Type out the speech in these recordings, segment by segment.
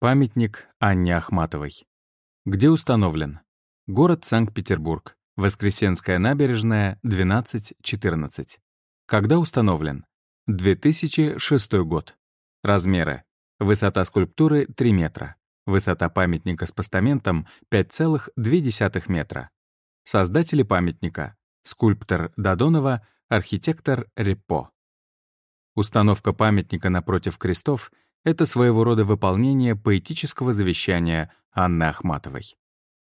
Памятник Анне Ахматовой. Где установлен? Город Санкт-Петербург. Воскресенская набережная, 12-14. Когда установлен? 2006 год. Размеры. Высота скульптуры 3 метра. Высота памятника с постаментом 5,2 метра. Создатели памятника. Скульптор Додонова, архитектор Репо. Установка памятника напротив крестов — это своего рода выполнение поэтического завещания Анны Ахматовой.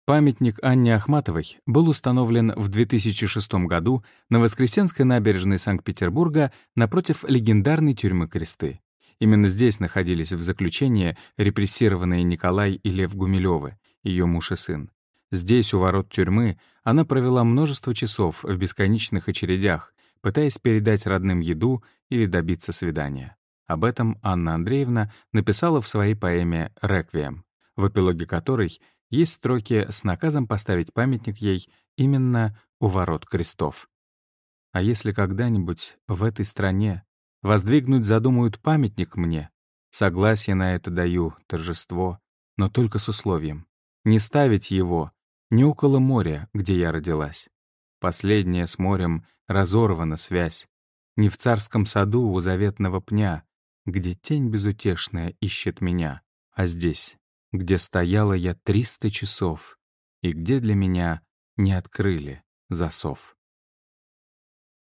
Памятник Анне Ахматовой был установлен в 2006 году на Воскресенской набережной Санкт-Петербурга напротив легендарной тюрьмы Кресты. Именно здесь находились в заключении репрессированные Николай и Лев Гумилевы, ее муж и сын. Здесь, у ворот тюрьмы, она провела множество часов в бесконечных очередях, пытаясь передать родным еду или добиться свидания. Об этом Анна Андреевна написала в своей поэме «Реквием», в эпилоге которой есть строки с наказом поставить памятник ей именно у ворот крестов. А если когда-нибудь в этой стране воздвигнуть задумают памятник мне, согласие на это даю, торжество, но только с условием — не ставить его не около моря, где я родилась. Последняя с морем разорвана связь, не в царском саду у заветного пня, где тень безутешная ищет меня, а здесь, где стояла я триста часов и где для меня не открыли засов.